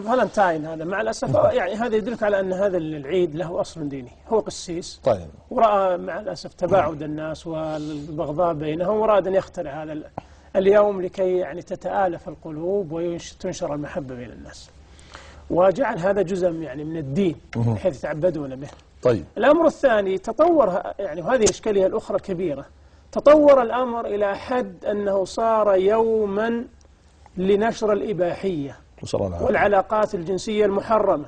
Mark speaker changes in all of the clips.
Speaker 1: فالنتاين هذا مع الأسف يعني هذا يدلك على أن هذا العيد له أصل ديني هو قسيس.
Speaker 2: طيب.
Speaker 1: ورأى مع الأسف تباعد الناس والبغضاء بينهم وراد أن يخترع هذا اليوم لكي يعني تتآلف القلوب وتنشر المحبة بين الناس. وجعل هذا جزء يعني من الدين بحيث يتعبدون به.
Speaker 2: طيب.
Speaker 1: الأمر الثاني تطور يعني وهذه الإشكالية الأخرى كبيرة تطور الأمر إلى حد أنه صار يوما لنشر الإباحية. والعلاقات الجنسية المحرمة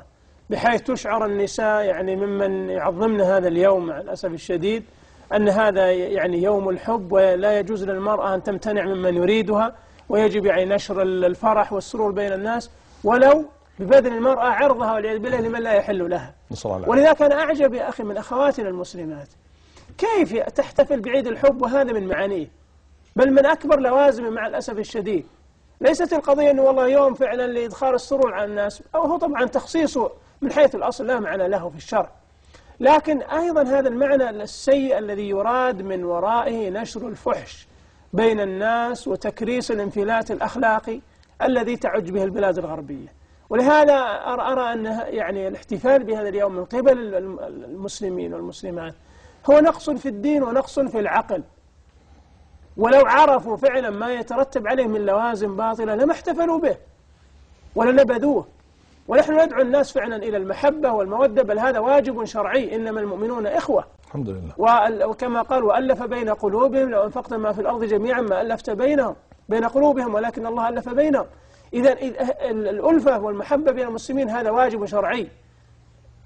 Speaker 1: بحيث تشعر النساء يعني ممن يعظمن هذا اليوم مع الأسف الشديد أن هذا يعني يوم الحب ولا يجوز للمرأة أن تمتنع ممن يريدها ويجب يعني نشر الفرح والسرور بين الناس ولو ببذل المرأة عرضها والعياذ بالله لمن لا يحل لها. ولذلك أنا أعجب يا أخي من أخواتنا المسلمات كيف تحتفل بعيد الحب وهذا من معانيه؟ بل من أكبر لوازمه مع الأسف الشديد. ليست القضية أنه والله يوم فعلا لإدخال السرور على الناس أو هو طبعا تخصيصه من حيث الأصل لا معنى له في الشرع. لكن أيضا هذا المعنى السيء الذي يراد من ورائه نشر الفحش بين الناس وتكريس الانفلات الأخلاقي الذي تعج به البلاد الغربية. ولهذا أرى أن يعني الاحتفال بهذا اليوم من قبل المسلمين والمسلمات هو نقص في الدين ونقص في العقل. ولو عرفوا فعلا ما يترتب عليه من لوازم باطلة لما احتفلوا به ولنبذوه ونحن ندعو الناس فعلا إلى المحبة والمودة بل هذا واجب شرعي إنما المؤمنون إخوة.
Speaker 2: الحمد لله.
Speaker 1: وكما قال وألف بين قلوبهم لو أنفقت ما في الأرض جميعا ما ألفت بينهم بين قلوبهم ولكن الله ألف بينهم. إذا الألفة والمحبة بين المسلمين هذا واجب شرعي.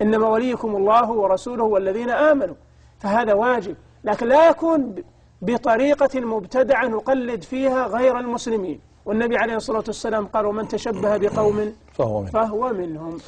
Speaker 1: إنما وليكم الله ورسوله والذين آمنوا فهذا واجب. لكن لا يكون بطريقة مبتدعة نقلد فيها غير المسلمين. والنبي عليه الصلاة والسلام قال ومن تشبه بقوم
Speaker 2: فهو منه
Speaker 1: فهو منهم.